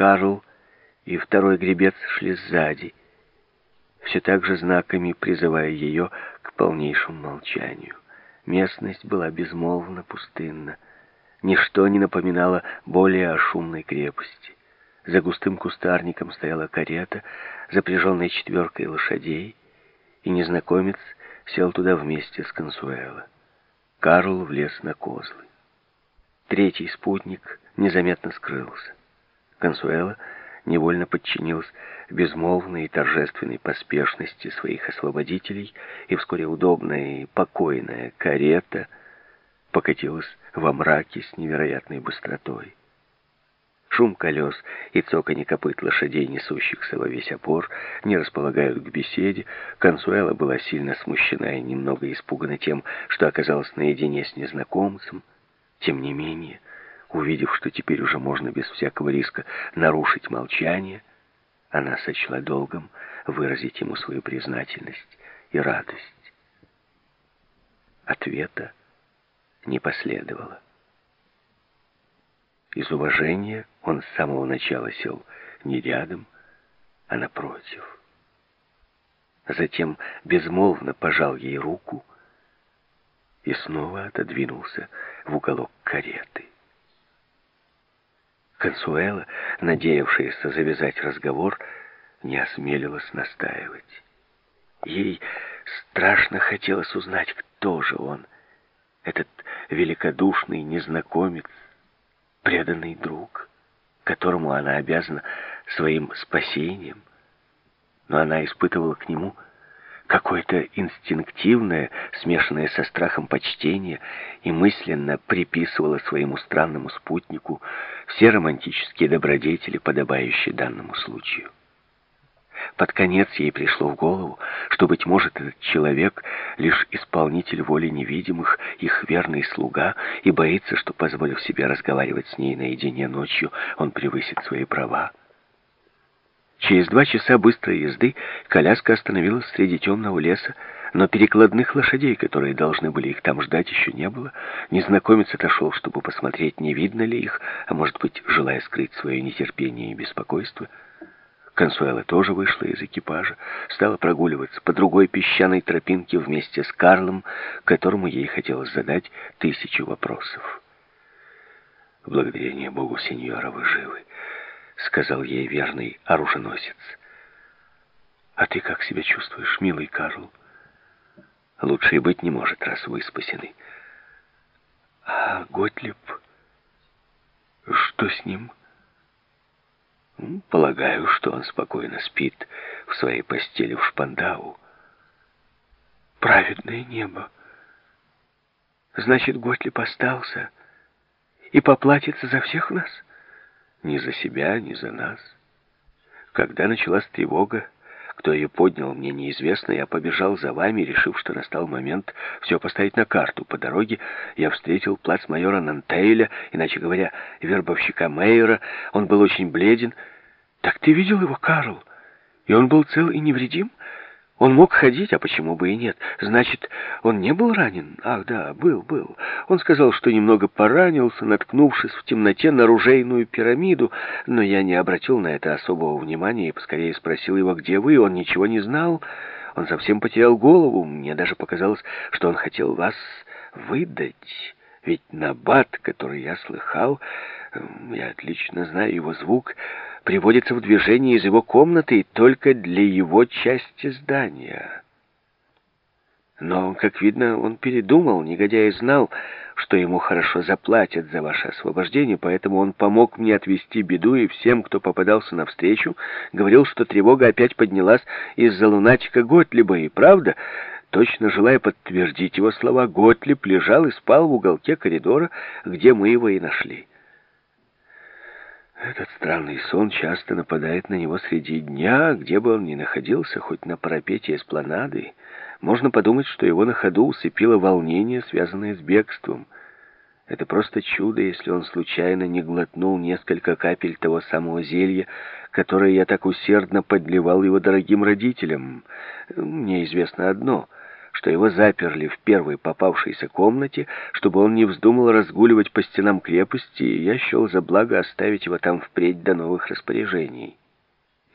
Карл и второй гребец шли сзади, все так же знаками призывая ее к полнейшему молчанию. Местность была безмолвно пустынна. Ничто не напоминало более о шумной крепости. За густым кустарником стояла карета, запряженная четверкой лошадей, и незнакомец сел туда вместе с Консуэло. Карл влез на козлы. Третий спутник незаметно скрылся. Консуэло невольно подчинился безмолвной и торжественной поспешности своих освободителей, и вскоре удобная и покойная карета покатилась во мраке с невероятной быстротой. Шум колес и цоканье копыт лошадей, несущихся во весь опор, не располагают к беседе. Консуэла была сильно смущена и немного испугана тем, что оказалась наедине с незнакомцем. Тем не менее, увидев, что теперь уже можно без всякого риска нарушить молчание, она сочла долгом выразить ему свою признательность и радость. Ответа не последовало. Из уважения он с самого начала сел не рядом, а напротив. Затем безмолвно пожал ей руку и снова отодвинулся в уголок кареты. Консуэла, надеявшаяся завязать разговор, не осмелилась настаивать. Ей страшно хотелось узнать, кто же он, этот великодушный незнакомец, преданный друг, которому она обязана своим спасением, но она испытывала к нему какое-то инстинктивное, смешанное со страхом почтение, и мысленно приписывала своему странному спутнику все романтические добродетели, подобающие данному случаю. Под конец ей пришло в голову, что, быть может, этот человек — лишь исполнитель воли невидимых, их верный слуга, и боится, что, позволив себе разговаривать с ней наедине ночью, он превысит свои права. Через два часа быстрой езды коляска остановилась среди темного леса, но перекладных лошадей, которые должны были их там ждать, еще не было. Незнакомец отошел, чтобы посмотреть, не видно ли их, а может быть, желая скрыть свое нетерпение и беспокойство. Консуэла тоже вышла из экипажа, стала прогуливаться по другой песчаной тропинке вместе с Карлом, которому ей хотелось задать тысячу вопросов. «Благодарение Богу, сеньора, вы живы», — сказал ей верный оруженосец. «А ты как себя чувствуешь, милый Карл?» «Лучше и быть не может, раз вы спасены». «А Готлиб? Что с ним?» Полагаю, что он спокойно спит в своей постели в Шпандау. Праведное небо. Значит, Готлиб остался и поплатится за всех нас? Ни за себя, ни за нас. Когда началась тревога, кто ее поднял, мне неизвестно. Я побежал за вами, решив, что настал момент все поставить на карту. По дороге я встретил плацмайора Нантейля, иначе говоря, вербовщика Мейера. Он был очень бледен. «Так ты видел его, Карл? И он был цел и невредим?» Он мог ходить, а почему бы и нет? Значит, он не был ранен? Ах, да, был, был. Он сказал, что немного поранился, наткнувшись в темноте на ружейную пирамиду, но я не обратил на это особого внимания и поскорее спросил его, где вы, он ничего не знал. Он совсем потерял голову. Мне даже показалось, что он хотел вас выдать. Ведь набат, который я слыхал, я отлично знаю его звук, приводится в движение из его комнаты и только для его части здания. Но, как видно, он передумал, негодяй знал, что ему хорошо заплатят за ваше освобождение, поэтому он помог мне отвести беду, и всем, кто попадался навстречу, говорил, что тревога опять поднялась из-за лунатика Готлиба, и правда, точно желая подтвердить его слова, Готлиб лежал и спал в уголке коридора, где мы его и нашли. Этот странный сон часто нападает на него среди дня, где бы он ни находился, хоть на парапете эспланады. Можно подумать, что его на ходу усыпило волнение, связанное с бегством. Это просто чудо, если он случайно не глотнул несколько капель того самого зелья, которое я так усердно подливал его дорогим родителям. Мне известно одно — что его заперли в первой попавшейся комнате, чтобы он не вздумал разгуливать по стенам крепости, и я счел за благо оставить его там впредь до новых распоряжений.